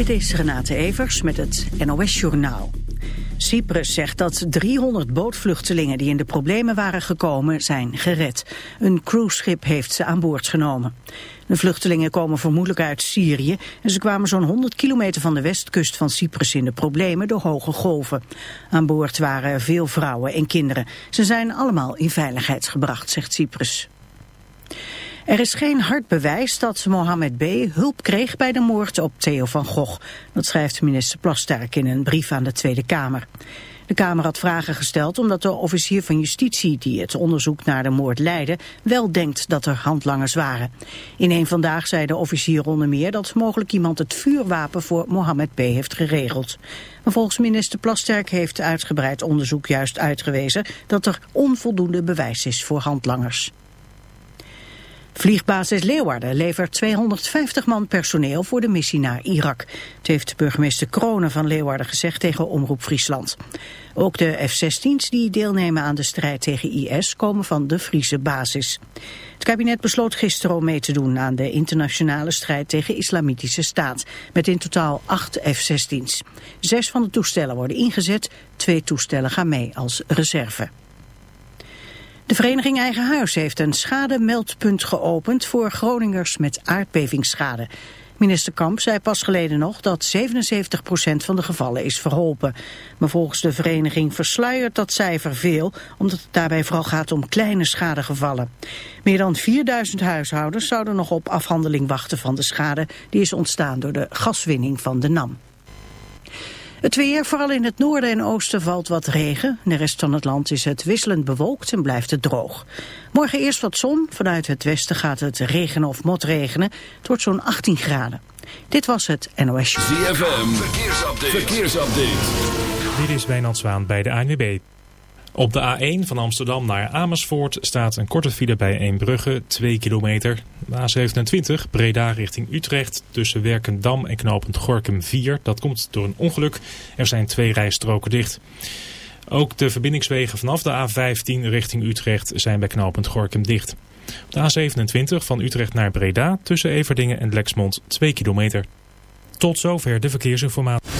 Dit is Renate Evers met het NOS Journaal. Cyprus zegt dat 300 bootvluchtelingen die in de problemen waren gekomen zijn gered. Een cruiseschip heeft ze aan boord genomen. De vluchtelingen komen vermoedelijk uit Syrië en ze kwamen zo'n 100 kilometer van de westkust van Cyprus in de problemen door hoge golven. Aan boord waren veel vrouwen en kinderen. Ze zijn allemaal in veiligheid gebracht, zegt Cyprus. Er is geen hard bewijs dat Mohammed B. hulp kreeg bij de moord op Theo van Gogh. Dat schrijft minister Plasterk in een brief aan de Tweede Kamer. De Kamer had vragen gesteld omdat de officier van justitie die het onderzoek naar de moord leidde wel denkt dat er handlangers waren. In een vandaag zei de officier onder meer dat mogelijk iemand het vuurwapen voor Mohammed B. heeft geregeld. Maar volgens minister Plasterk heeft uitgebreid onderzoek juist uitgewezen dat er onvoldoende bewijs is voor handlangers. Vliegbasis Leeuwarden levert 250 man personeel voor de missie naar Irak. Het heeft burgemeester Kronen van Leeuwarden gezegd tegen Omroep Friesland. Ook de F-16's die deelnemen aan de strijd tegen IS komen van de Friese basis. Het kabinet besloot gisteren om mee te doen aan de internationale strijd tegen islamitische staat. Met in totaal acht F-16's. Zes van de toestellen worden ingezet, twee toestellen gaan mee als reserve. De vereniging Eigen Huis heeft een schademeldpunt geopend voor Groningers met aardbevingsschade. Minister Kamp zei pas geleden nog dat 77% van de gevallen is verholpen. Maar volgens de vereniging versluiert dat cijfer veel, omdat het daarbij vooral gaat om kleine schadegevallen. Meer dan 4000 huishoudens zouden nog op afhandeling wachten van de schade die is ontstaan door de gaswinning van de NAM. Het weer, vooral in het noorden en oosten valt wat regen. In de rest van het land is het wisselend bewolkt en blijft het droog. Morgen eerst wat zon, vanuit het westen gaat het regenen of motregenen. Het wordt zo'n 18 graden. Dit was het NOS ZFM, verkeersupdate. verkeersupdate. Dit is Wijnand Zwaan bij de ANWB. Op de A1 van Amsterdam naar Amersfoort staat een korte file bij Eembrugge, 2 kilometer. De A27 Breda richting Utrecht tussen Werkendam en knooppunt Gorkum 4. Dat komt door een ongeluk. Er zijn twee rijstroken dicht. Ook de verbindingswegen vanaf de A15 richting Utrecht zijn bij knooppunt Gorkum dicht. Op de A27 van Utrecht naar Breda tussen Everdingen en Lexmond 2 kilometer. Tot zover de verkeersinformatie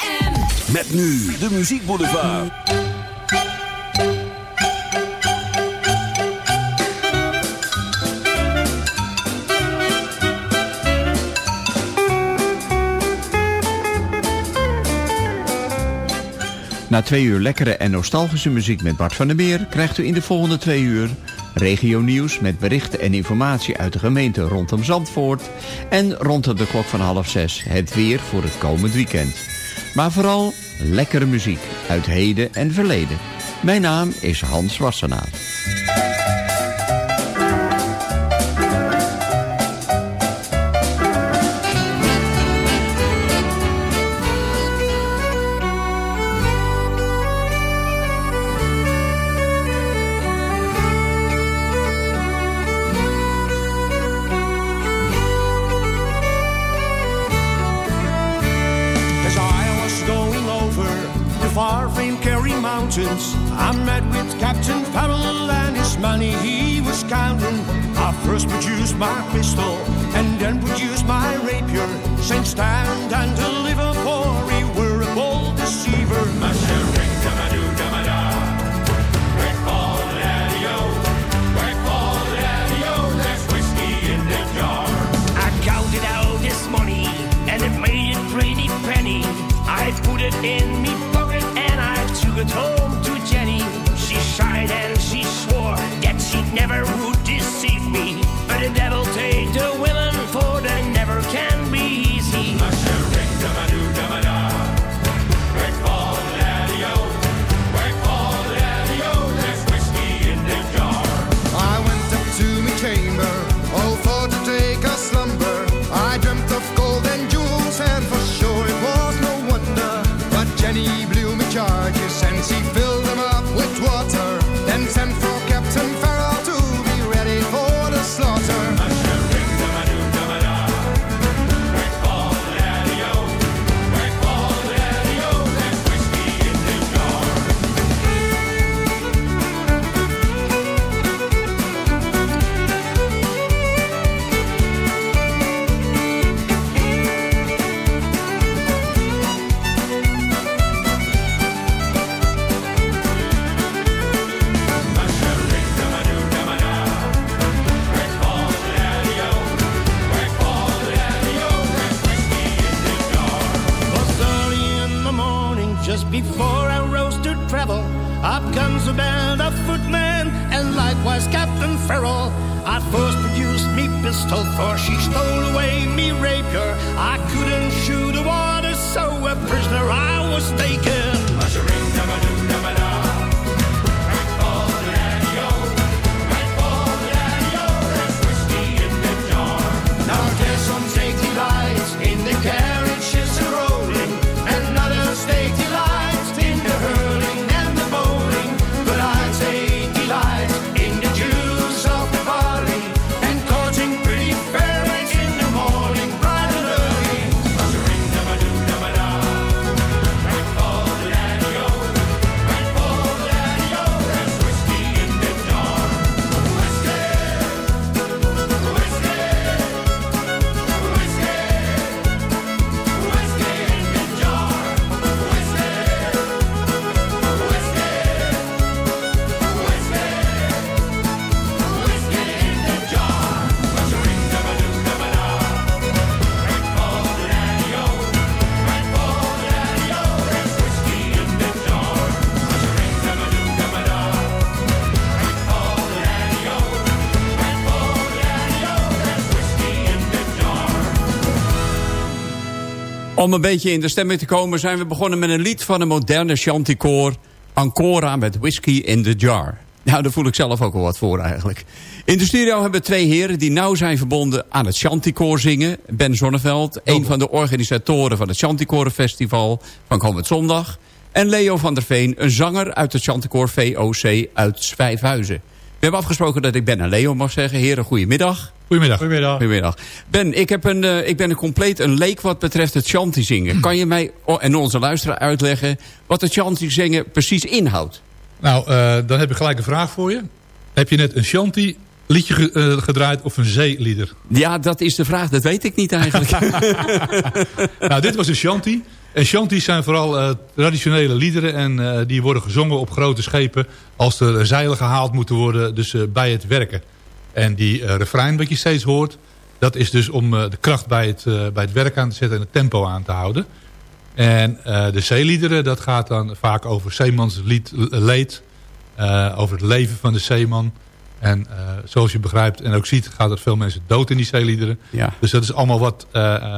Met nu de Muziek Boulevard. Na twee uur lekkere en nostalgische muziek met Bart van der Meer... krijgt u in de volgende twee uur regio nieuws met berichten en informatie uit de gemeente rondom Zandvoort... en rond de klok van half zes het weer voor het komend weekend. Maar vooral lekkere muziek uit heden en verleden. Mijn naam is Hans Wassenaar. just produce my pistol and Om een beetje in de stemming te komen zijn we begonnen met een lied van een moderne chanticoor. Ancora met Whisky in the Jar. Nou, daar voel ik zelf ook wel wat voor eigenlijk. In de studio hebben we twee heren die nauw zijn verbonden aan het Chanticoor zingen. Ben Zonneveld, een van de organisatoren van het Chanticoren Festival van komend zondag. En Leo van der Veen, een zanger uit het Chanticoor VOC uit Zwijfhuizen. We hebben afgesproken dat ik Ben en Leo mag zeggen. Heren, goedemiddag. Goedemiddag. Goedemiddag. Ben, ik, heb een, eh, ik ben een compleet een leek wat betreft het chanty zingen. Kan je mij oh, en onze luisteraar uitleggen wat het chanty zingen precies inhoudt? Nou, eh, dan heb ik gelijk een vraag voor je. Heb je net een shanty liedje ge- eh, gedraaid of een zeelieder? Ja, dat is de vraag. Dat weet ik niet eigenlijk. nou, dit was een shanty. En shanties zijn vooral traditionele liederen. En die worden gezongen op grote schepen. Als er zeilen gehaald moeten worden. Dus bij het werken. En die eh, refrein wat je steeds hoort. Dat is dus om eh, de kracht bij het, eh, bij het werk aan te zetten. En het tempo aan te houden. En de zeeliederen, dat gaat dan vaak over zeemanslied, leed. over het leven van de zeeman. En zoals je begrijpt en ook ziet, gaat er veel mensen dood in die zeeliederen. Ja. Dus dat is allemaal wat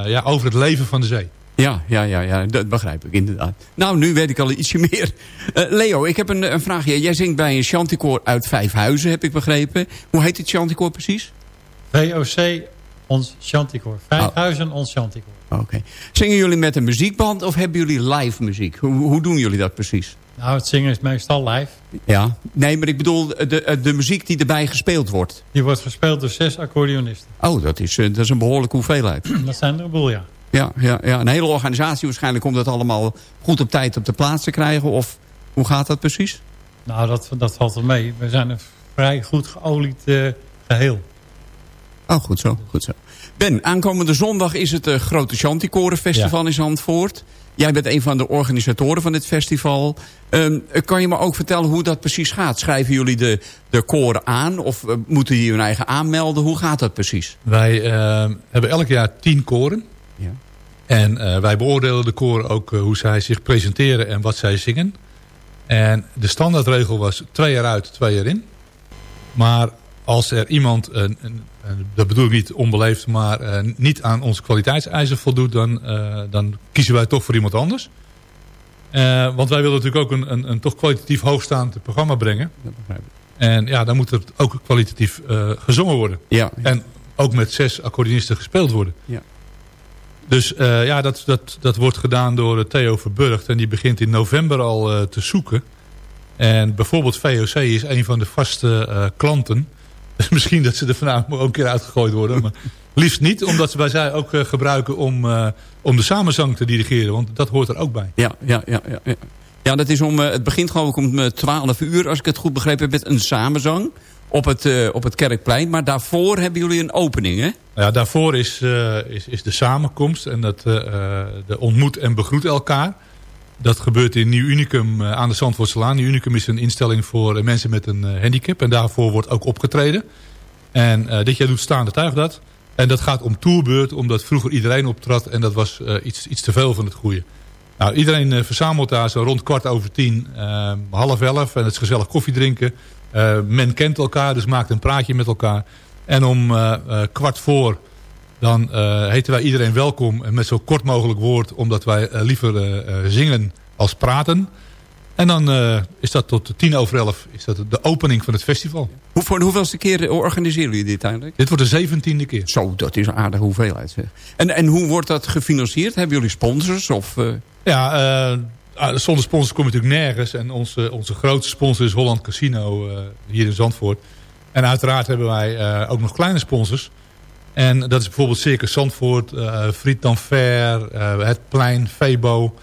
ja, over het leven van de zee. Ja, ja, ja, ja, dat begrijp ik inderdaad. Nou, nu weet ik al ietsje meer. Eh, Leo, ik heb een, een vraagje. Jij zingt bij een chanticoor uit Vijfhuizen, heb ik begrepen. Hoe heet het chanticoor precies? VOC, ons Chanticoor. Vijfhuizen, ons Chanticoor. Oké. Zingen jullie met een muziekband of hebben jullie live muziek? Hoe, hoe doen jullie dat precies? Nou, het zingen is meestal live. Ja, nee, maar ik bedoel de, de muziek die erbij gespeeld wordt. Die wordt gespeeld door zes accordeonisten. Oh, dat is, dat is een behoorlijke hoeveelheid. Dat zijn er een boel, ja. Ja, ja, ja, een hele organisatie waarschijnlijk om dat allemaal goed op tijd op de plaats te krijgen. Of hoe gaat dat precies? Nou, dat, dat valt er mee. We zijn een vrij goed geolied uh, geheel. Oh, goed zo, goed zo. Ben, aankomende zondag is het uh, Grote Chanticoren Festival ja. in Zandvoort. Jij bent een van de organisatoren van dit festival. Um, kan je me ook vertellen hoe dat precies gaat? Schrijven jullie de, de koren aan of uh, moeten die hun eigen aanmelden? Hoe gaat dat precies? Wij uh, hebben elk jaar tien koren. Ja. En uh, wij beoordelen de koren ook uh, hoe zij zich presenteren en wat zij zingen. En de standaardregel was twee jaar uit, twee jaar in. Maar als er iemand, een, een, dat bedoel ik niet onbeleefd, maar uh, niet aan onze kwaliteitseisen voldoet, dan, dan kiezen wij toch voor iemand anders. want wij willen natuurlijk ook een, een, een, toch kwalitatief hoogstaand programma brengen. En ja, dan moet het ook kwalitatief gezongen worden. Ja, ja. En ook met zes accordeonisten gespeeld worden. Ja. Dus uh, ja, dat, dat, dat wordt gedaan door Theo Verburgt. En die begint in november al uh, te zoeken. En bijvoorbeeld VOC is een van de vaste uh, klanten. Dus misschien dat ze er vanavond ook een keer uitgegooid worden. Maar liefst niet, omdat ze bij zij ook gebruiken om, om de samenzang te dirigeren. Want dat hoort er ook bij. Ja, ja, ja. ja, ja. ja dat is om, het begint geloof ik om 12 uur, als ik het goed begrepen heb, met een samenzang op het, uh, op het Kerkplein. Maar daarvoor hebben jullie een opening, hè? Ja, daarvoor is, uh, is, is de samenkomst en dat, uh, de ontmoet en begroet elkaar. Dat gebeurt in Nieuw Unicum aan de Zandvoortselaan. Nieuw Unicum is een instelling voor mensen met een handicap. En daarvoor wordt ook opgetreden. En dit jaar doet Staande Tuig dat. En dat gaat om tourbeurt, omdat vroeger iedereen optrad. En dat was iets, iets te veel van het goede. Nou, iedereen verzamelt daar zo rond kwart over tien, half elf. En het is gezellig koffie drinken. Uh, men kent elkaar, dus maakt een praatje met elkaar. En om uh, uh, kwart voor, dan heten wij iedereen welkom. En met zo kort mogelijk woord, omdat wij liever zingen als praten. En dan is dat tot tien over elf is dat de opening van het festival. Hoe, voor de hoeveelste keer organiseren jullie dit eigenlijk? Dit wordt de zeventiende keer. Zo, dat is een aardige hoeveelheid. Zeg. En, en hoe wordt dat gefinancierd? Hebben jullie sponsors? Of, Ja, Ah, zonder sponsors kom je natuurlijk nergens. En onze, onze grootste sponsor is Holland Casino uh, hier in Zandvoort. En uiteraard hebben wij uh, ook nog kleine sponsors. En dat is bijvoorbeeld Circus Zandvoort, uh, Friet Fair, Het Plein, Febo.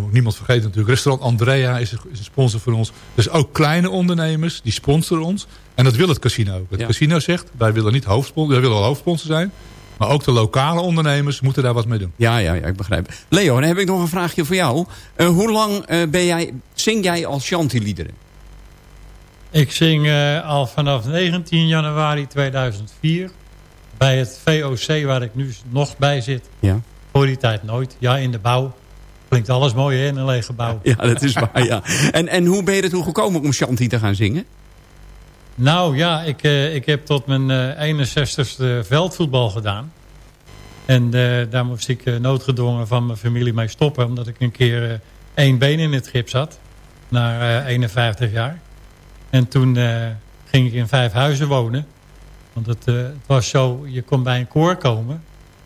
moet niemand vergeten natuurlijk. Restaurant Andrea is, is, een sponsor voor ons. Dus ook kleine ondernemers, die sponsoren ons. En dat wil het casino ook. Het ja. casino zegt, wij willen niet hoofdsponsor, wij willen wel hoofdsponsor zijn. Maar ook de lokale ondernemers moeten daar wat mee doen. Ja, ja, ja ik begrijp. Leo, dan heb ik nog een vraagje voor jou. Uh, hoe lang uh, ben jij, zing jij al chanty-liederen? Ik zing uh, al vanaf 19 januari 2004 bij het VOC waar ik nu nog bij zit. Ja. Voor die tijd nooit. Ja, in de bouw. Klinkt alles mooi hè, in een lege bouw. Ja, dat is waar, ja. En, en hoe ben je ertoe gekomen om chanty te gaan zingen? Nou ja, ik, uh, ik heb tot mijn uh, 61ste veldvoetbal gedaan. En uh, daar moest ik noodgedwongen van mijn familie mee stoppen. Omdat ik een keer één been in het gips had. Na 51 jaar. En toen ging ik in vijf huizen wonen. Want het, het, was zo, je kon bij een koor komen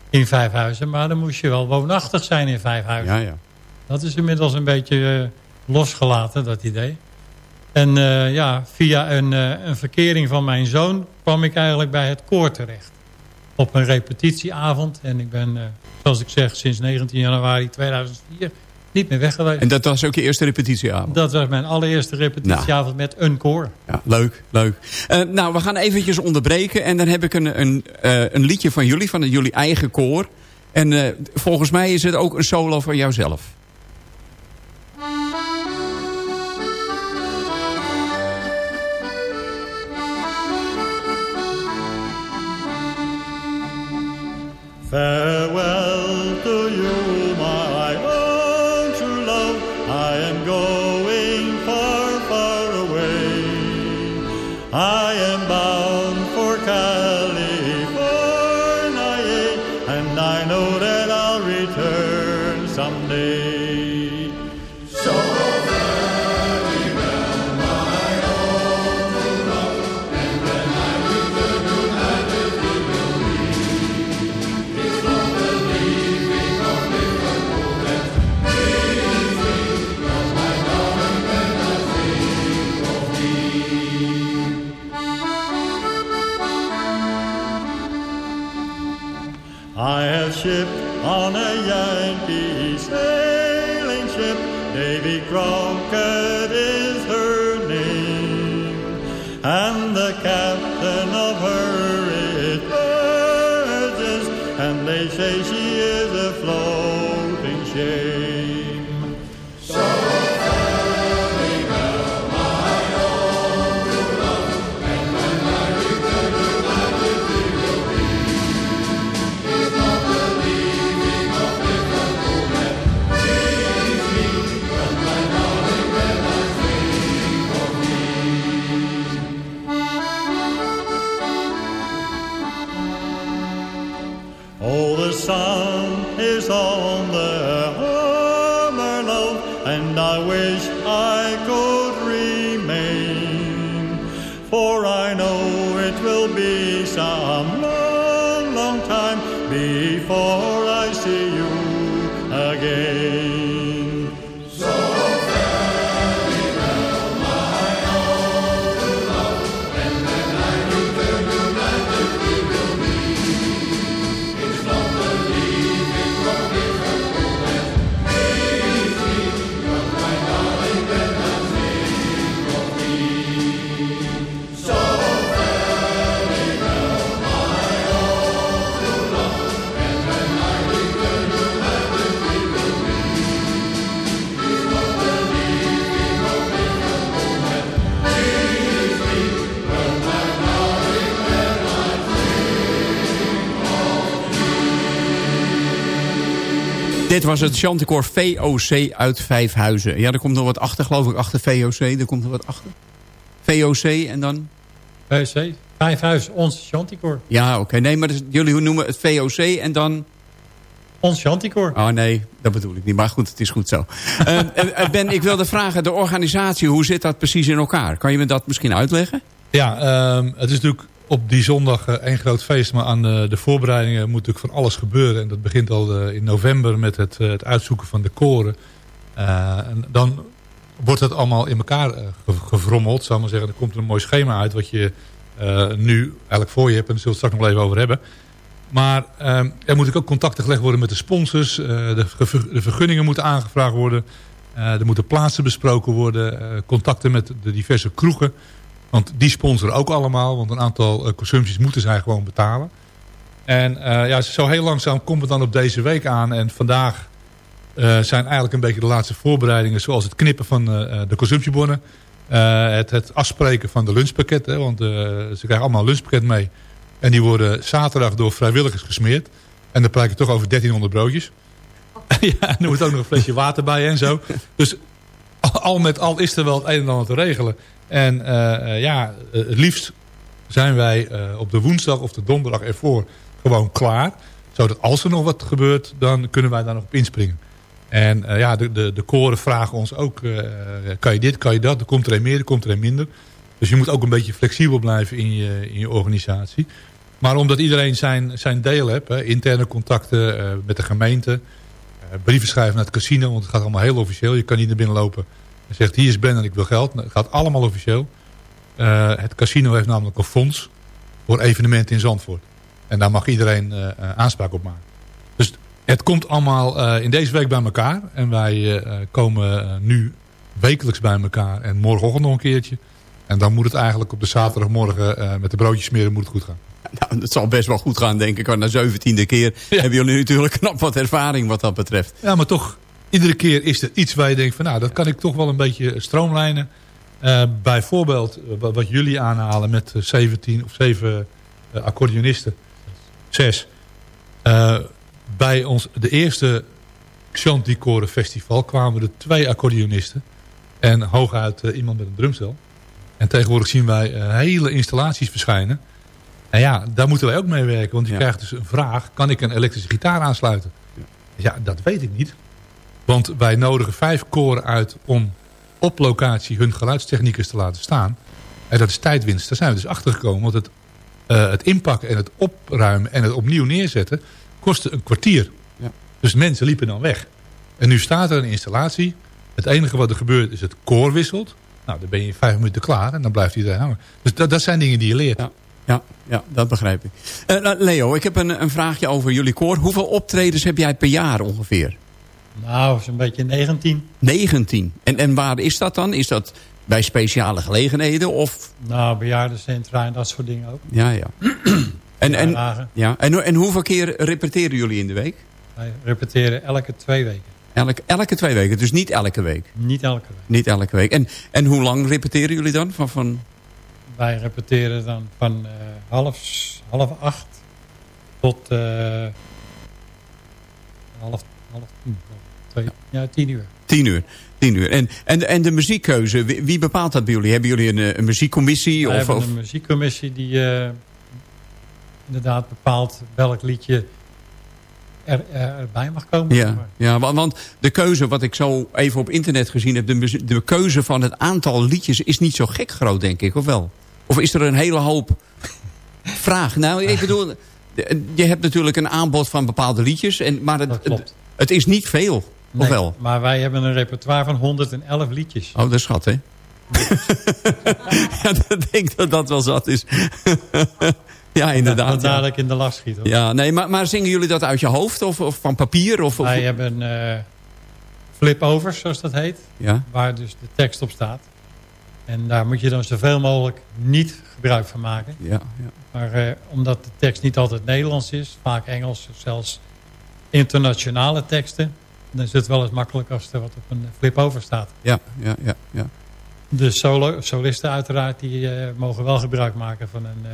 in vijf huizen. Maar dan moest je wel woonachtig zijn in vijf huizen. Ja, ja. Dat is inmiddels een beetje losgelaten, dat idee. En uh, ja, via een, uh, een verkering van mijn zoon kwam ik eigenlijk bij het koor terecht. Op een repetitieavond. En ik ben, uh, zoals ik zeg, sinds 19 januari 2004 niet meer weg geweest. En dat was ook je eerste repetitieavond? Dat was mijn allereerste repetitieavond nou. met een koor. Ja, leuk, leuk. nou, we gaan eventjes onderbreken. En dan heb ik een, een, een liedje van jullie, van jullie eigen koor. En volgens mij is het ook een solo van jouzelf. Farewell Dit was het Chanticoor VOC uit Vijfhuizen. Ja, er komt nog wat achter, geloof ik, achter VOC. Er komt nog wat achter. VOC en dan... VC, Vijfhuis, ons Chanticoor. Ja, oké. Nee, maar dus, jullie noemen het VOC en dan... Ons Chanticoor. Oh nee, dat bedoel ik niet. Maar goed, het is goed zo. Eh, eh, ben, ik wilde vragen, de organisatie, hoe zit dat precies in elkaar? Kan je me dat misschien uitleggen? Ja, ehm, het is natuurlijk op die zondag eh, één groot feest. Maar aan de, voorbereidingen moet natuurlijk van alles gebeuren. En dat begint al eh, in november met het, eh, het uitzoeken van de koren. En dan wordt het allemaal in elkaar ge- gevrommeld. Zou maar zeggen. Er komt een mooi schema uit wat je nu eigenlijk voor je hebt. En daar zullen we het straks nog even over hebben. Maar er moet ook contacten gelegd worden met de sponsors. de, de vergunningen moeten aangevraagd worden. Er moeten plaatsen besproken worden. contacten met de diverse kroegen. Want die sponsoren ook allemaal. Want een aantal eh, consumpties moeten zij gewoon betalen. En eh, ja, zo heel langzaam komt het dan op deze week aan. En vandaag eh, zijn eigenlijk een beetje de laatste voorbereidingen. Zoals het knippen van de consumptiebonnen. Het, het afspreken van de lunchpakketten. Want ze krijgen allemaal een lunchpakket mee. En die worden zaterdag door vrijwilligers gesmeerd. En dan praat je toch over 1300 broodjes. ja, en er moet ook nog een flesje water bij en zo. Dus al, al met al is er wel het een en ander te regelen. En eh, eh, ja, eh, het liefst zijn wij op de woensdag of de donderdag ervoor gewoon klaar. Zodat als er nog wat gebeurt, dan kunnen wij daar nog op inspringen. En ja, de, de, de koren vragen ons ook, kan je dit, kan je dat? Er komt er een meer, er komt er een minder. Dus je moet ook een beetje flexibel blijven in je, in je organisatie. Maar omdat iedereen zijn, zijn deel heeft, hè, interne contacten met de gemeente... brieven schrijven naar het casino, want het gaat allemaal heel officieel. Je kan niet naar binnen lopen en zegt, hier is Ben en ik wil geld. Nou, Het gaat allemaal officieel. Eh, het casino heeft namelijk een fonds voor evenementen in Zandvoort. En daar mag iedereen eh, eh, aanspraak op maken. Dus het komt allemaal in deze week bij elkaar. En wij komen nu wekelijks bij elkaar. En morgenochtend nog een keertje. En dan moet het eigenlijk op de zaterdagmorgen met de broodjes smeren moet het goed gaan. Nou, dat zal best wel goed gaan, denk ik. Want na zeventiende keer hebben jullie natuurlijk knap wat ervaring wat dat betreft. Ja, maar toch, iedere keer is er iets waar je denkt van... nou, dat kan ik toch wel een beetje stroomlijnen. Eh, bijvoorbeeld eh, wat, wat jullie aanhalen met eh, 17 of 7 eh, accordeonisten. Zes. Eh, bij ons, de eerste Chanticoren Festival kwamen er twee accordeonisten. En hooguit eh, iemand met een drumstel. En tegenwoordig zien wij eh, hele installaties verschijnen. En ja, daar moeten wij ook mee werken. Want je krijgt dus een vraag. Kan ik een elektrische gitaar aansluiten? Ja, dat weet ik niet. Want wij nodigen vijf koren uit om op locatie hun geluidstechniekers te laten staan. En dat is tijdwinst. Daar zijn we dus achter gekomen. Want het, eh, het inpakken en het opruimen en het opnieuw neerzetten kostte een kwartier. Ja. Dus mensen liepen dan weg. En nu staat er een installatie. Het enige wat er gebeurt is het koor wisselt. Nou, dan ben je in vijf minuten klaar en dan blijft iedereen hangen. Dus dat, dat zijn dingen die je leert. Ja. Ja, ja, dat begrijp ik. Eh, nou, Leo, ik heb een, een vraagje over jullie koor. Hoeveel optredens heb jij per jaar ongeveer? Nou, zo'n beetje 19. 19. En, en waar is dat dan? Is dat bij speciale gelegenheden of... Nou, bejaardencentra en dat soort dingen ook. Ja, ja. En, en, ja. en, en hoeveel keer repeteren jullie in de week? Wij repeteren elke twee weken. Elke, elke twee weken, dus niet elke week? Niet elke week. Niet elke week. En, en hoe lang repeteren jullie dan? Van, van... Wij repeteren dan van eh, half, half acht tot eh, half, half tien. Twee, ja, tien uur. Tien uur. Tien uur. En, en, en de muziekkeuze, wie, wie bepaalt dat bij jullie? Hebben jullie een, een muziekcommissie? We Of, hebben of... een muziekcommissie die eh, inderdaad bepaalt welk liedje er, er- erbij mag komen. Ja, maar. ja want, want de keuze, wat ik zo even op internet gezien heb... De, de keuze van het aantal liedjes is niet zo gek groot, denk ik, of wel? Of is er een hele hoop vraag? Nou, ik bedoel, je hebt natuurlijk een aanbod van bepaalde liedjes... En, maar het, het, het is niet veel, of Nee, wel? Maar wij hebben een repertoire van 111 liedjes. Oh, dat is schat, hè? ja, dat denk ik dat dat wel zat is. ja, inderdaad. Dat Ja, dadelijk in de last schiet. hoor. ja nee, maar, maar zingen jullie dat uit je hoofd of, of van papier? Of, of- Wij hebben eh flip-overs, zoals dat heet. Ja, Waar dus de tekst op staat. En daar moet je dan zoveel mogelijk niet gebruik van maken. ja, ja. Maar eh, omdat de tekst niet altijd Nederlands is, vaak Engels of zelfs internationale teksten, dan is het wel eens makkelijk als er wat op een flip-over staat. ja, ja, ja, ja. De solo, solisten uiteraard, die eh, mogen wel gebruik maken van een eh,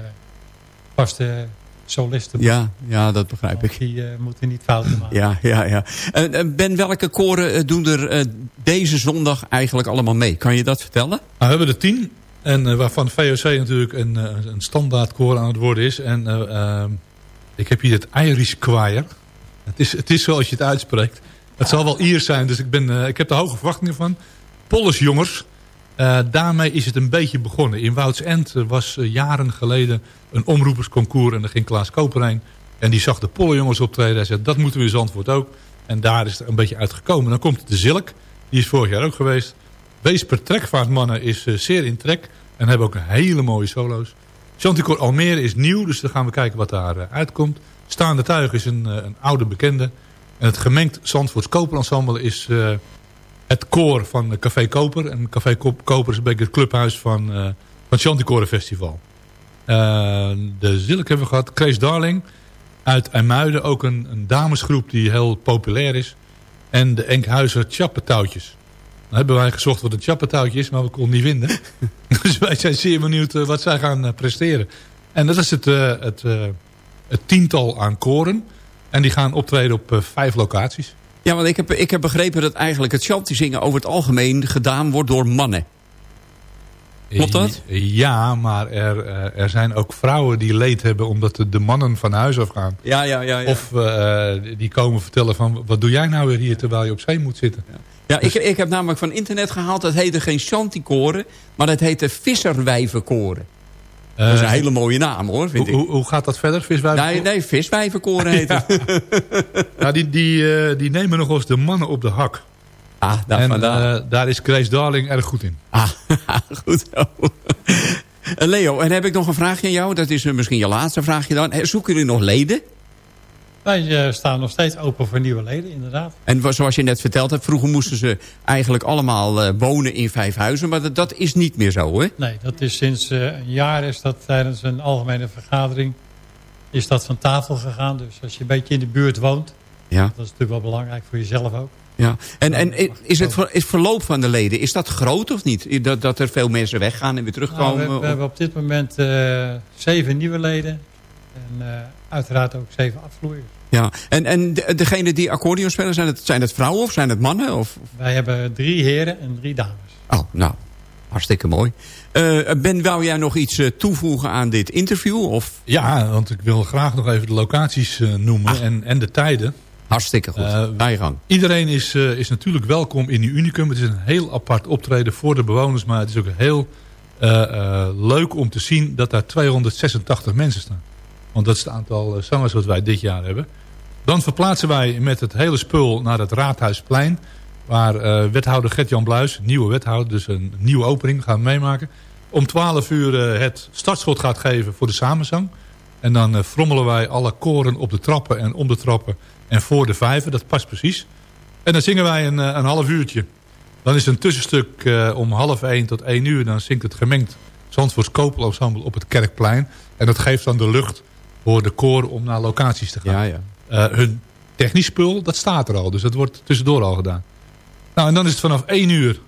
vaste solisten. Ja, ja, dat begrijp ik. Die eh, moeten niet fouten maken. Ja, ja, ja. En, en Ben, welke koren doen er eh, deze zondag eigenlijk allemaal mee? Kan je dat vertellen? Nou, we hebben er tien. En waarvan VOC natuurlijk een, eh, een standaardkoor aan het worden is. En eh, ehm, ik heb hier het Irish Choir. Het is, het is zoals je het uitspreekt. Het zal wel Iers zijn, dus ik, ben, eh, ik heb er hoge verwachtingen van. Polles jongens. Eh, daarmee is het een beetje begonnen. In Wouds End was eh, jaren geleden een omroepersconcours. En daar ging Klaas Koper heen. En die zag de Pollenjongens optreden. Hij zei, dat moeten we in Zandvoort ook. En daar is het een beetje uitgekomen. Dan komt de Zilk. Die is vorig jaar ook geweest. Weesper Trekvaartmannen is zeer in trek. En hebben ook een hele mooie solo's. Chanticor Almere is nieuw. Dus dan gaan we kijken wat daar uitkomt. Staande Tuig is een, een oude bekende. En het gemengd Zandvoorts Koperensemble is eh, het koor van Café Koper. En Café Kop- Koper is een beetje het clubhuis van, eh van Chanticoren Festival. Eh, de Zilk hebben we gehad. Krees Darling uit IJmuiden. Ook een, een damesgroep die heel populair is. En de Enkhuizer Chappetouwtjes. Dan hebben wij gezocht wat een chappetouwtje is, maar we konden niet vinden. dus wij zijn zeer benieuwd wat zij gaan presteren. En dat is het, het, het tiental aan koren. En die gaan optreden op eh, vijf locaties. Ja, want ik heb, ik heb begrepen dat eigenlijk het shanty zingen over het algemeen gedaan wordt door mannen. Klopt dat? Ja, maar er, eh, er zijn ook vrouwen die leed hebben omdat de, de mannen van huis af gaan. Ja, ja, ja. ja. Of eh, die komen vertellen van wat doe jij nou weer hier terwijl je op zee moet zitten. ja, ik, ik heb namelijk van internet gehaald, dat heette geen shanty-koren, maar dat heette visserwijvenkoren. Dat is een Eh, hele mooie naam hoor, vind hoe, ik. hoe, hoe gaat dat verder, viswijven? Nee, nee, viswijvenkoren heet het. Nou, die, die, eh, die nemen nog wel eens de mannen op de hak. Ah, daar en eh, daar is Grace Darling erg goed in. Ah, goed zo. Leo, en heb ik nog een vraagje aan jou. Dat is misschien je laatste vraagje dan. Zoeken jullie nog leden? Wij eh, staan nog steeds open voor nieuwe leden, inderdaad. En zoals je net verteld hebt, vroeger moesten ze eigenlijk allemaal eh, wonen in vijf huizen. Maar dat, dat is niet meer zo, hè? Nee, dat is sinds eh, een jaar is dat tijdens een algemene vergadering is dat van tafel gegaan. Dus als je een beetje in de buurt woont, Ja. dat is natuurlijk wel belangrijk voor jezelf ook. ja. En, en is het is verloop van de leden, is dat groot of niet? Dat, dat er veel mensen weggaan en weer Nou, terugkomen? we, we hebben op dit moment zeven nieuwe leden en uiteraard ook zeven afvloeiers. Ja. En, en de- degene die accordeon spelen, zijn het, zijn het vrouwen of zijn het mannen? Of? Wij hebben drie heren en drie dames. Oh, nou, hartstikke mooi. Eh, ben, wou jij nog iets eh, toevoegen aan dit interview? Of? Ja, want ik wil graag nog even de locaties eh, noemen en, en de tijden. Hartstikke goed. Ga je gang. Iedereen is, eh, is natuurlijk welkom in die Unicum. Het is een heel apart optreden voor de bewoners. Maar het is ook heel eh, eh, leuk om te zien dat daar 286 mensen staan. Want dat is het aantal zangers wat wij dit jaar hebben. Dan verplaatsen wij met het hele spul naar het Raadhuisplein. Waar eh, wethouder Gert-Jan Bluis, nieuwe wethouder, dus een nieuwe opening, gaan meemaken. om 12 uur eh, het startschot gaat geven voor de samenzang. En dan eh, frommelen wij alle koren op de trappen en om de trappen en voor de vijven. Dat past precies. En dan zingen wij een, een half uurtje. Dan is een tussenstuk om half 1 tot 1 uur. Dan zingt het gemengd Zandvoorts Kopelensemble op het Kerkplein. En dat geeft dan de lucht voor de koren om naar locaties te gaan. Ja, ja. Eh, hun technisch spul, dat staat er al. Dus dat wordt tussendoor al gedaan. Nou, en dan is het vanaf 1 uur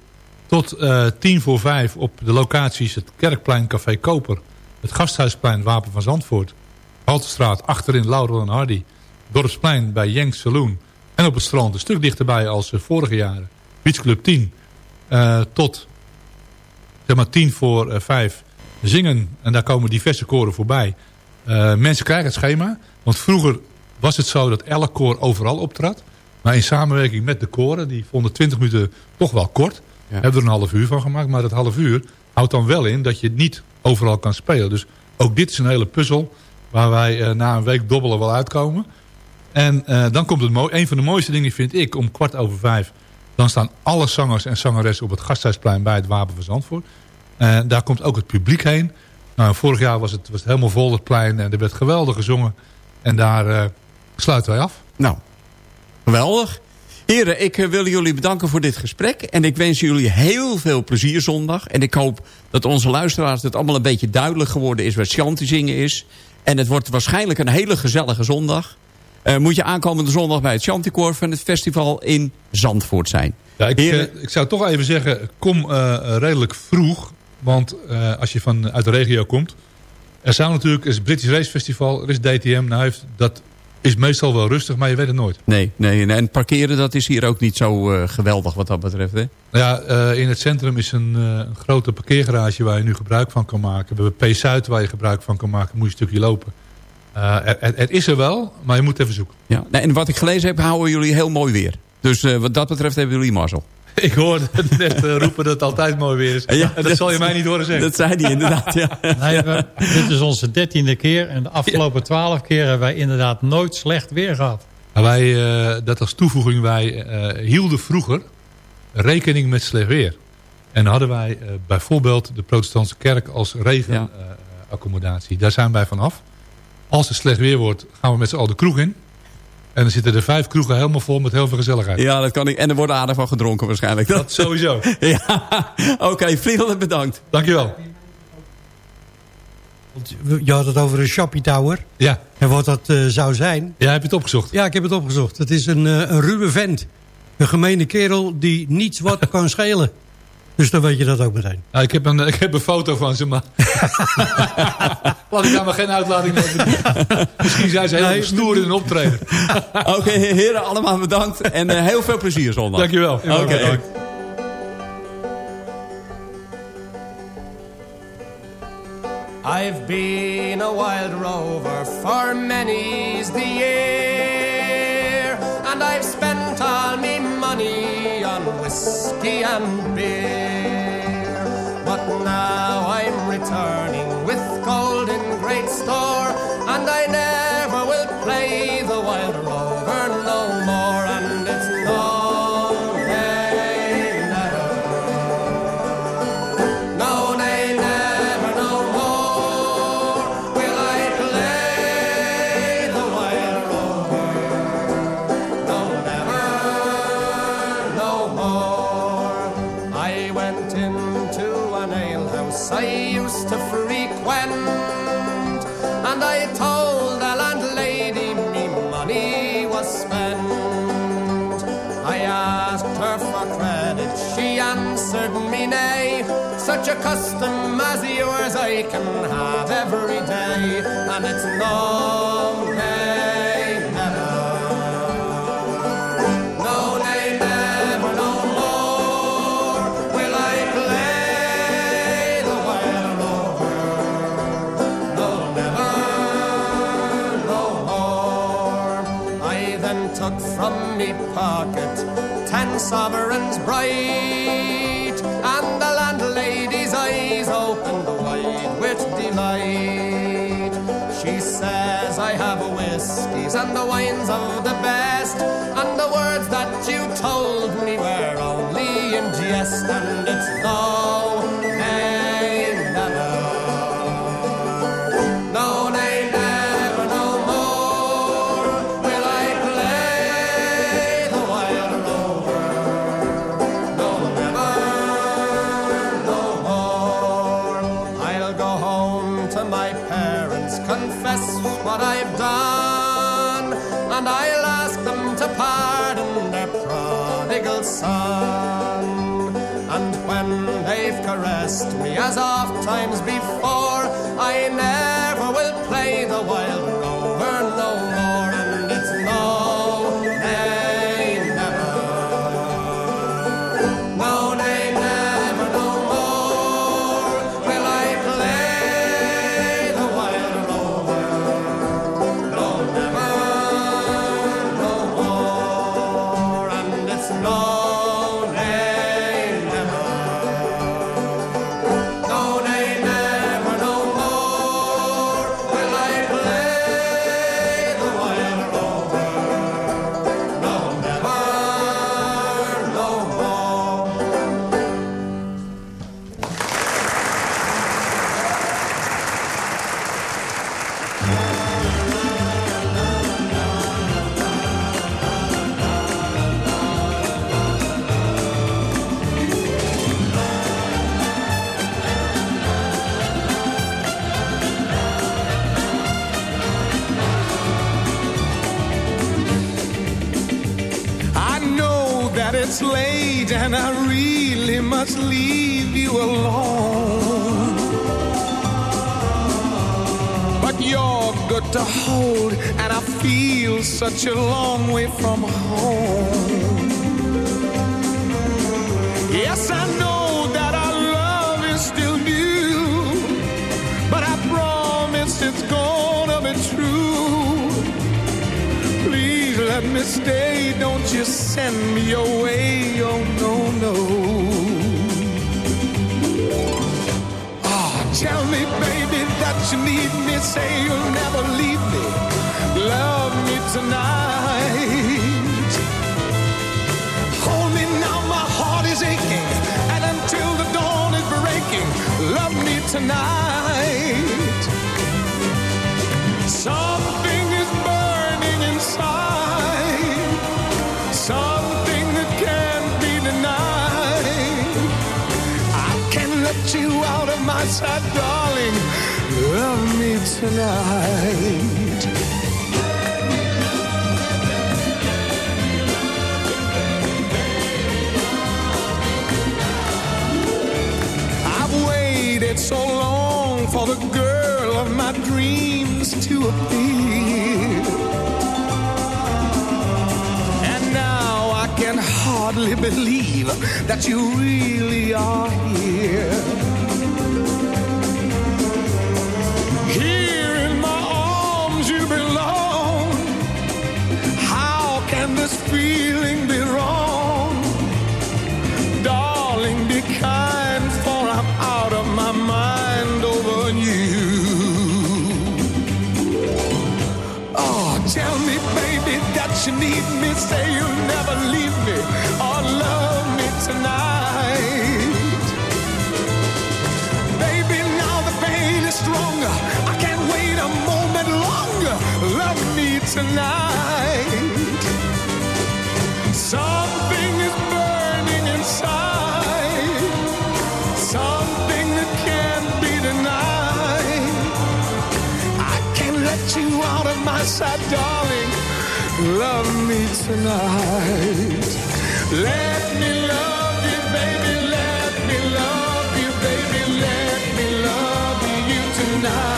tot eh 10 voor 5 op de locaties... het Kerkplein Café Koper, het Gasthuisplein Wapen van Zandvoort... Haltestraat achterin Laurel en Hardy... Dorpsplein bij Jenk Saloon... en op het strand een stuk dichterbij als vorige jaren. Beach Club 10 eh, tot zeg maar 10 voor eh, 5 zingen. En daar komen diverse koren voorbij. Mensen krijgen het schema. Want vroeger was het zo dat elk koor overal optrad. Maar in samenwerking met de koren, die vonden 20 minuten toch wel kort. Hebben we er een half uur van gemaakt. Maar dat half uur houdt dan wel in dat je niet overal kan spelen. Dus ook dit is een hele puzzel waar wij eh, na een week dobbelen wel uitkomen. En eh, dan komt het mooi. Een van de mooiste dingen vind ik om kwart over vijf. Dan staan alle zangers en zangeressen op het gasthuisplein bij het Wapen van Zandvoort. Eh, daar komt ook het publiek heen. Nou, vorig jaar was het, was het helemaal vol het plein en er werd geweldig gezongen. En daar sluiten wij af. Nou, geweldig. Heren, ik eh, wil jullie bedanken voor dit gesprek. En ik wens jullie heel veel plezier zondag. En ik hoop dat onze luisteraars het allemaal een beetje duidelijk geworden is... wat Shanti zingen is. En het wordt waarschijnlijk een hele gezellige zondag. Eh, moet je aankomende zondag bij het Chanticoor van het festival in Zandvoort zijn. Ja, ik, Heren- eh, ik zou toch even zeggen, kom redelijk vroeg. Want als je van, uit de regio komt... Er zou natuurlijk, er is het British Race Festival, er is DTM. Nou heeft, dat is meestal wel rustig, maar je weet het nooit. Nee, nee, nee, en parkeren dat is hier ook niet zo eh, geweldig wat dat betreft. Hè? Ja, eh, in het centrum is een, eh, een grote parkeergarage waar je nu gebruik van kan maken. We hebben P-Zuid waar je gebruik van kan maken. Moet je een stukje lopen. Het is er wel, maar je moet even zoeken. Ja. Nee, en wat ik gelezen heb, houden jullie heel mooi weer. Dus wat dat betreft hebben jullie mazzel. Ik hoorde het net eh, roepen dat het altijd mooi weer is. Ja, en dat, zal je mij niet horen zeggen. Dat zei hij inderdaad, ja. Nee, we- dit is onze dertiende keer. En de afgelopen twaalf keer hebben wij inderdaad nooit slecht weer gehad. Maar wij, eh, dat als toevoeging, wij eh, hielden vroeger rekening met slecht weer. En hadden wij eh, bijvoorbeeld de protestantse kerk als regenaccommodatie. Daar zijn wij vanaf. Als het slecht weer wordt, gaan we met z'n allen de kroeg in. En dan zitten er vijf kroegen helemaal vol met heel veel gezelligheid. Ja, dat kan ik. En er wordt aardig van gedronken waarschijnlijk. Dat sowieso. ja, oké, vriendelijk bedankt. Dankjewel. Je had het over een Shoppy Tower. Ja. En wat dat eh, zou zijn. Ja, heb je het opgezocht? Ja, ik heb het opgezocht. Het is een, eh, een ruwe vent. Een gemene kerel die niets wat kan schelen. Dus dan weet je dat ook meteen. Ja, ik, heb een, ik heb een foto van ze, maar... Laat ik daar maar geen uitlating over doen. Misschien zijn ze heel Nee, stoer in een optreden. Oké, heren, allemaal bedankt. En eh, heel veel plezier zondag. Dankjewel. Oké. I've been a wild rover for many's the year, and I've spent all me money on whiskey and beer. But now I'm returning Such a custom as yours I can have every day, and it's no, nay, never. No, never, no more will I play the rover. No, never, no more. I then took from me pocket ten sovereigns bright, with delight. She says I have whiskies and the wines of the best, and the words that you told me were I know that it's late and I really must leave you alone. But you're good to hold, and I feel such a long way from home. Yes, I know that our love is still new, but I promise it's gonna be true. Let me stay. Don't you send me away. Oh, no, no. Oh, tell me, baby, that you need me. Say you'll never leave me. Love me tonight. Hold me now, my heart is aching. And until the dawn is breaking, love me tonight. My sight, uh, darling. Love me tonight. I've waited so long for the girl of my dreams to appear. And now I can hardly believe that you really are. Here mind you. Oh, tell me, baby, that you need me. Say you'll never leave me or love me tonight. Baby, now the pain is stronger. I can't wait a moment longer. Love me tonight. Love me tonight. Let me love you, baby. Let me love you, baby. Let me love you tonight.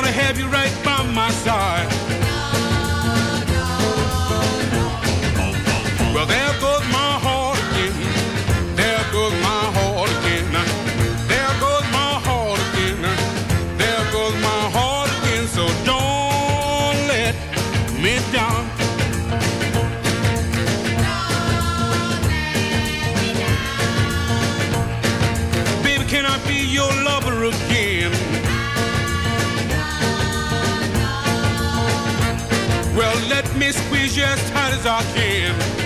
Wanna have you right just hard as I can.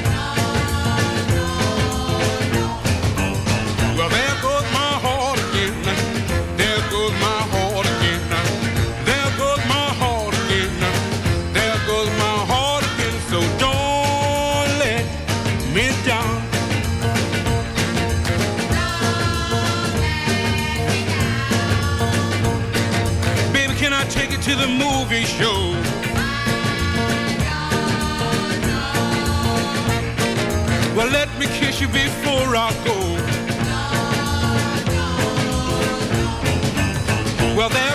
Me kiss you before I go. Well, there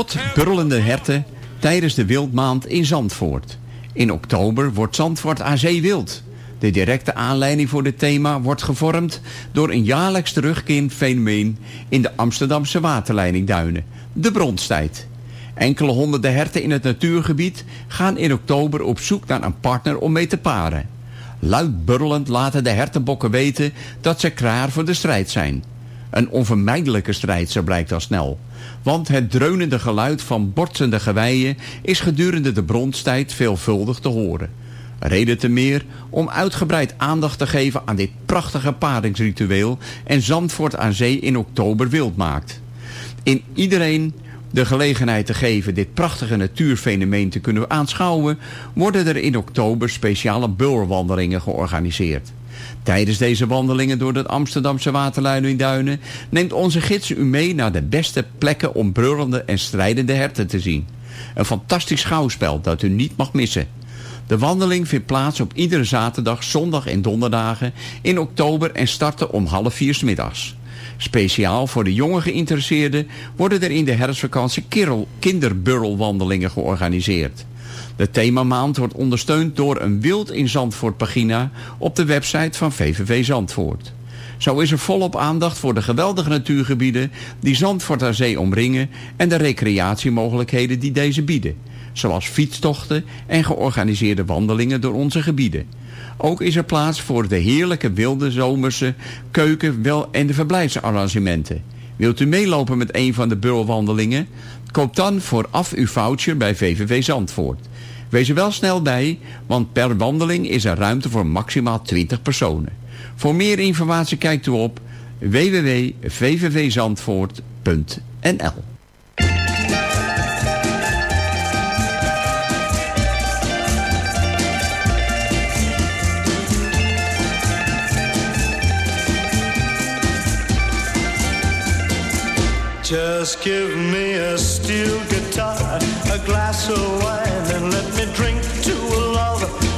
Spot burlende herten tijdens de wildmaand in Zandvoort. In oktober wordt Zandvoort aan zee wild. De directe aanleiding voor dit thema wordt gevormd door een jaarlijks terugkerend fenomeen in de Amsterdamse waterleidingduinen, de bronstijd. Enkele honderden herten in het natuurgebied gaan in oktober op zoek naar een partner om mee te paren. Luid burlend laten de hertenbokken weten dat ze klaar voor de strijd zijn. Een onvermijdelijke strijd, zo blijkt al snel. Want het dreunende geluid van botsende geweien is gedurende de bronstijd veelvuldig te horen. Reden te meer om uitgebreid aandacht te geven aan dit prachtige paringsritueel en Zandvoort aan zee in oktober wild maakt. In iedereen de gelegenheid te geven dit prachtige natuurfenomeen te kunnen aanschouwen, worden er in oktober speciale beulwandelingen georganiseerd. Tijdens deze wandelingen door de Amsterdamse waterleidingduinen neemt onze gids u mee naar de beste plekken om brullende en strijdende herten te zien. Een fantastisch schouwspel dat u niet mag missen. De wandeling vindt plaats op iedere zaterdag, zondag en donderdagen in oktober en startte om half vier 's middags. Speciaal voor de jonge geïnteresseerden worden er in de herfstvakantie kinderburrelwandelingen georganiseerd. De themamaand wordt ondersteund door een Wild in Zandvoort pagina op de website van VVV Zandvoort. Zo is er volop aandacht voor de geweldige natuurgebieden die Zandvoort aan zee omringen en de recreatiemogelijkheden die deze bieden. Zoals fietstochten en georganiseerde wandelingen door onze gebieden. Ook is er plaats voor de heerlijke wilde zomerse keuken wel en de verblijfsarrangementen. Wilt u meelopen met een van de burlwandelingen? Koop dan vooraf uw voucher bij VVV Zandvoort. Wees er wel snel bij, want per wandeling is er ruimte voor maximaal 20 personen. Voor meer informatie kijkt u op www.vvvzandvoort.nl Just give me a steel guitar, a glass of wine, and let me drink to a love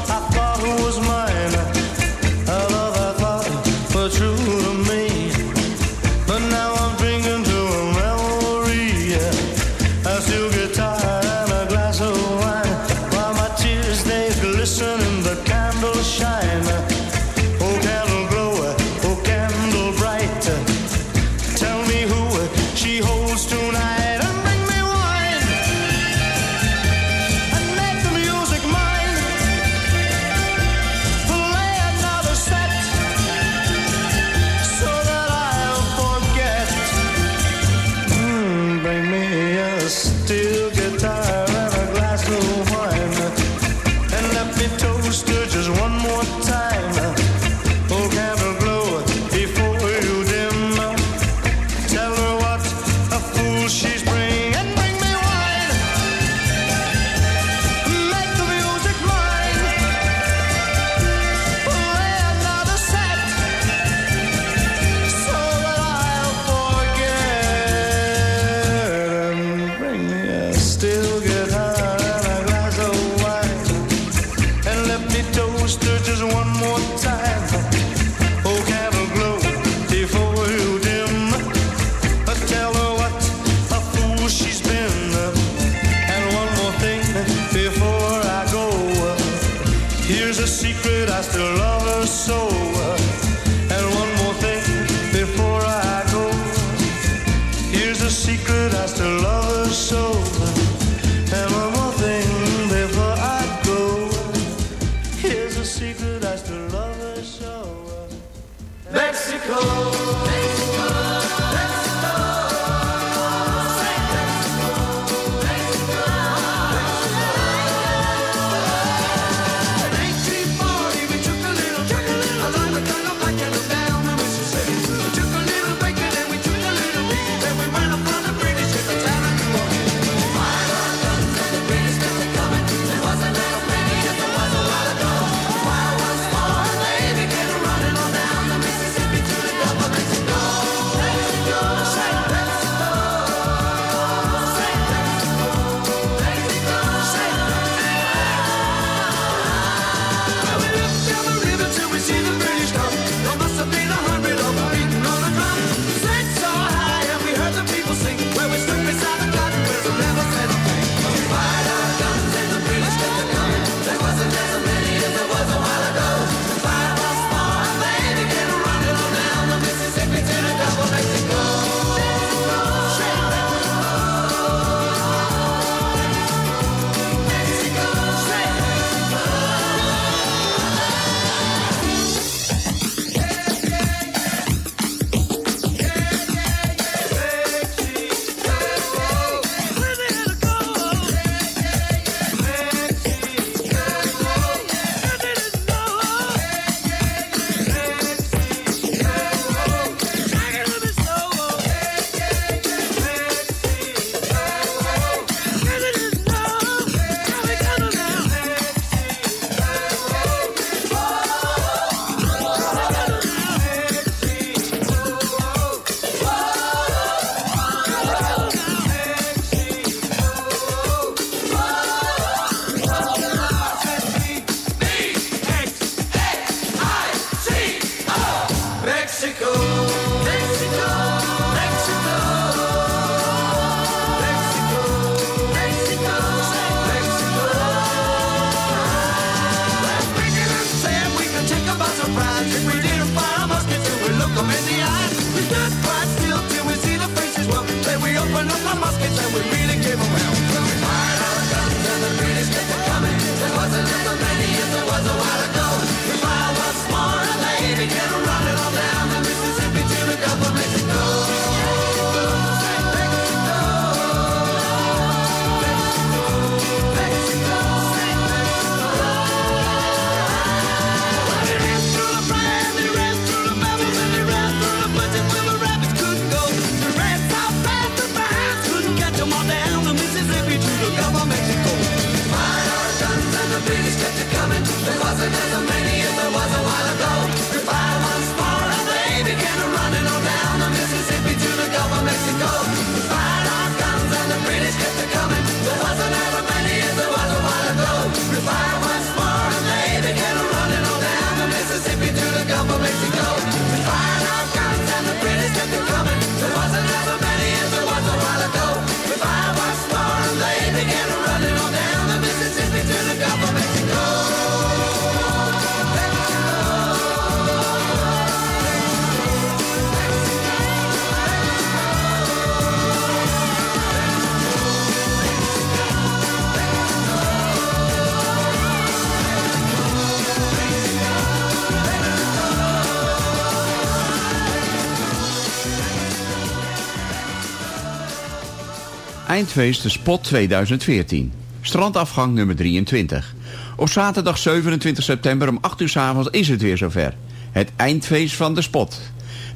Eindfeest de Spot 2014. Strandafgang nummer 23. Op zaterdag 27 september om 8 uur s avonds is het weer zover. Het eindfeest van de Spot.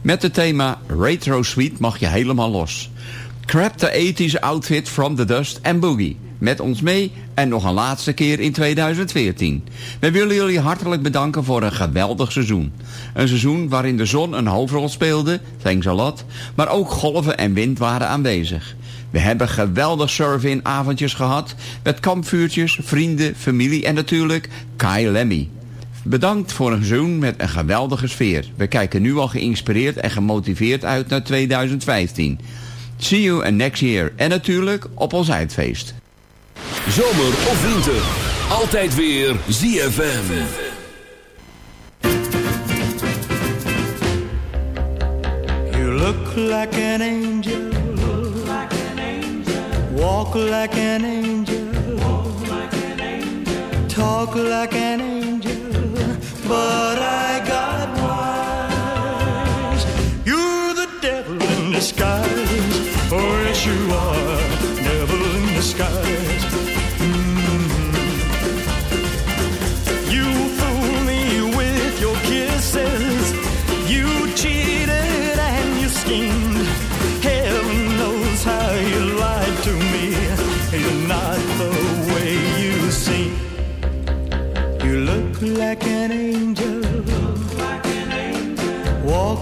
Met het thema Retro Suite mag je helemaal los. Crap the 80s outfit from the dust and boogie. Met ons mee en nog een laatste keer in 2014. We willen jullie hartelijk bedanken voor een geweldig seizoen. Een seizoen waarin de zon een hoofdrol speelde, thanks a lot, maar ook golven en wind waren aanwezig. We hebben geweldig surf-in avondjes gehad met kampvuurtjes, vrienden, familie en natuurlijk Kai Lemmy. Bedankt voor een seizoen met een geweldige sfeer. We kijken nu al geïnspireerd en gemotiveerd uit naar 2015. See you and next year. En natuurlijk op ons eindfeest. Zomer of winter. Altijd weer ZFM. You look like an angel. Walk like an angel. Talk like an angel. But I got wise. You're the devil in disguise. Oh, yes, you are.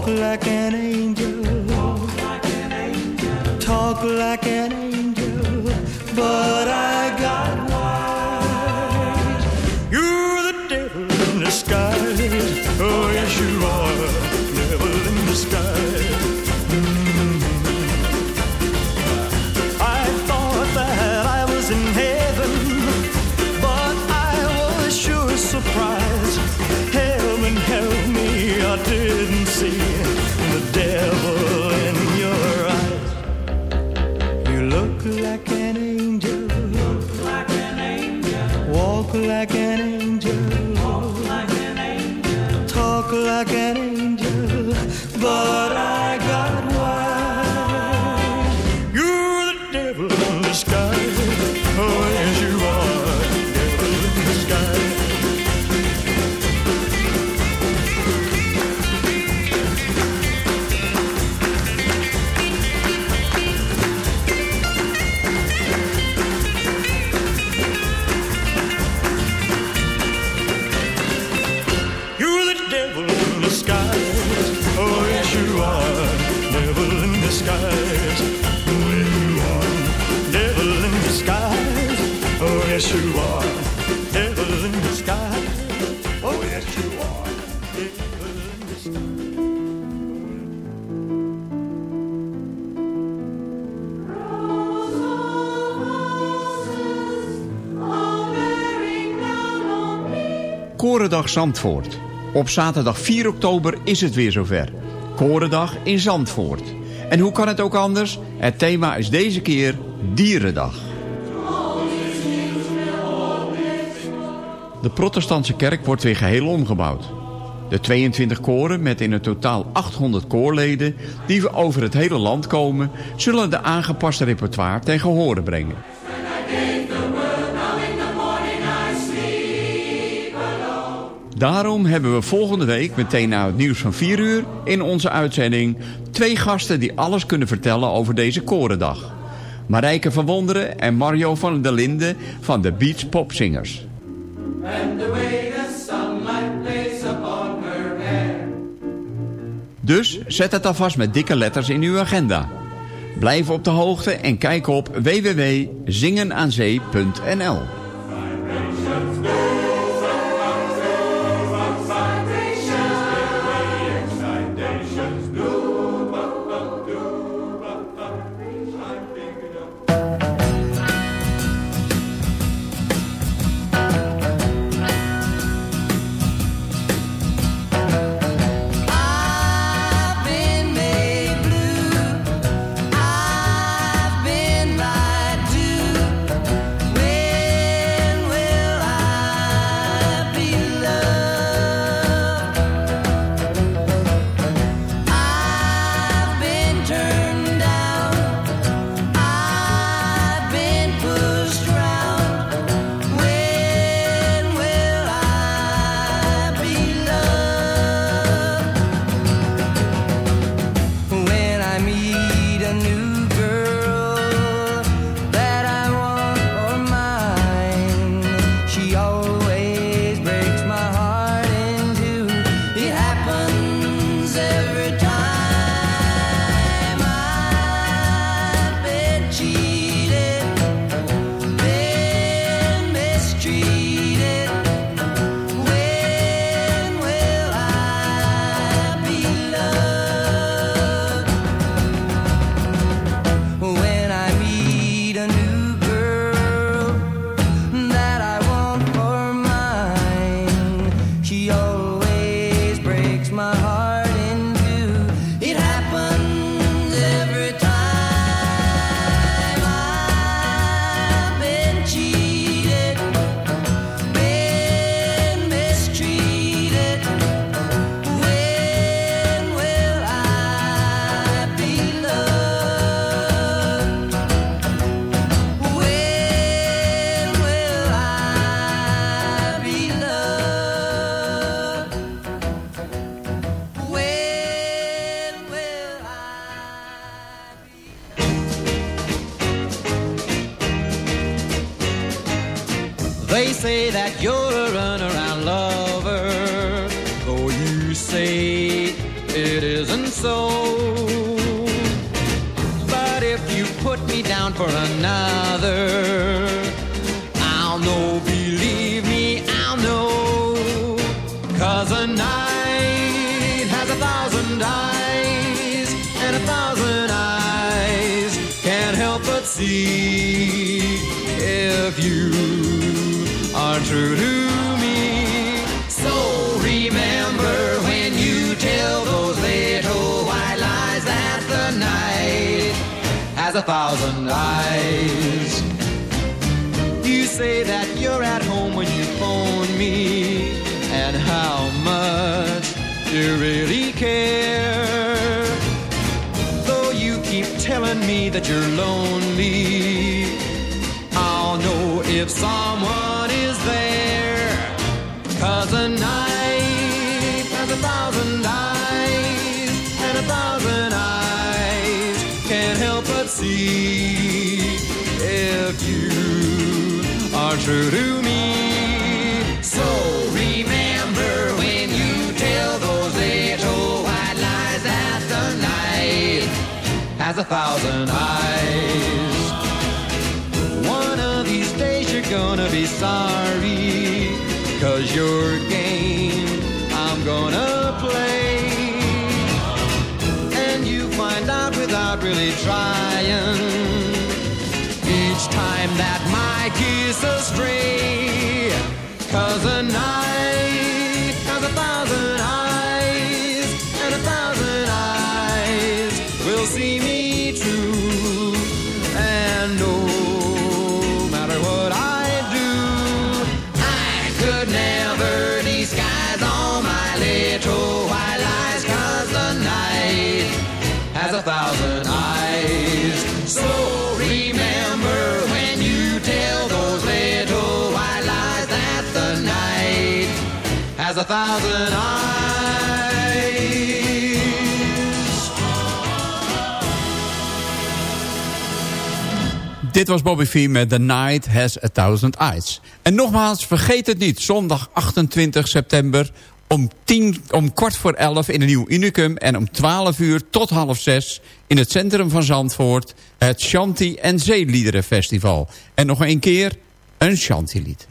Walk like an angel. Talk like an angel. But I got Korendag Zandvoort. Op zaterdag 4 oktober is het weer zover. Korendag in Zandvoort. En hoe kan het ook anders? Het thema is deze keer Dierendag. De protestantse kerk wordt weer geheel omgebouwd. De 22 koren met in het totaal 800 koorleden die over het hele land komen... zullen de aangepaste repertoire ten gehore brengen. Daarom hebben we volgende week, meteen na het nieuws van 4 uur... in onze uitzending twee gasten die alles kunnen vertellen over deze korendag. Marijke van Wonderen en Mario van der Linden van de Beach Popzingers. And the way the sunlight plays upon her hair. Dus zet het alvast met dikke letters in uw agenda. Blijf op de hoogte en kijk op www.zingenaanzee.nl has a thousand eyes. One of these days you're gonna be sorry, cause your game I'm gonna play. And you find out without really trying each time that my kiss astray. Cause a night thousand. Dit was Bobby V met The Night Has a Thousand Eyes. En nogmaals, vergeet het niet. Zondag 28 september om, 10, om kwart voor 11 in een nieuw Unicum... en om 12 uur tot half 6 in het centrum van Zandvoort... het Shanti en Zeeliederenfestival. En nog een keer een Shanti-lied.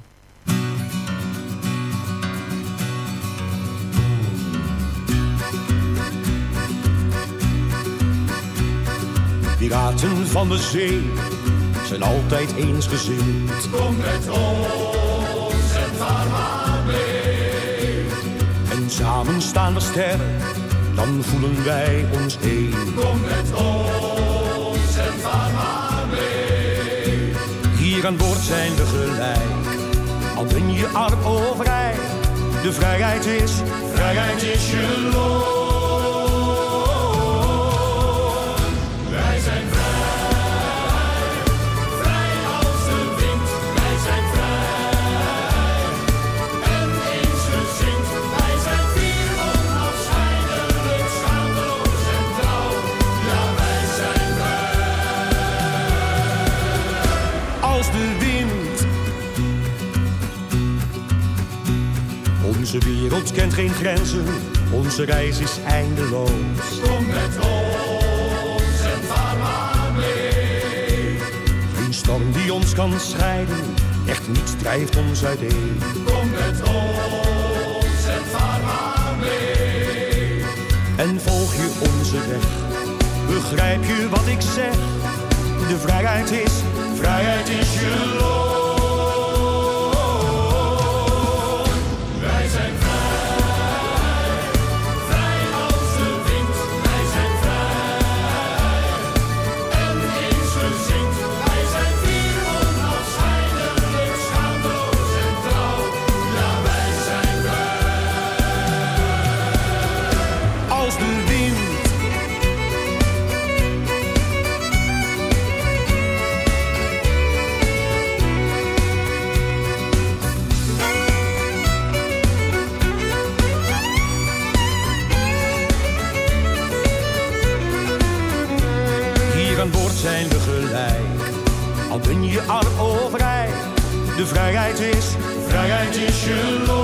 Piraten van de zee zijn altijd eensgezind. Kom met ons en vaar maar mee. En samen staan we sterk, dan voelen wij ons één. Kom met ons en vaar maar mee. Hier aan boord zijn we gelijk, al ben je arm of rijk. De vrijheid is, vrijheid is je loon. Onze wereld kent geen grenzen, onze reis is eindeloos. Kom met ons en vaar maar mee. Geen storm die ons kan scheiden, echt niets drijft ons uiteen. Kom met ons en vaar maar mee. En volg je onze weg, begrijp je wat ik zeg? De vrijheid is, vrijheid is je loon. De vrijheid is, vrijheid is je loon.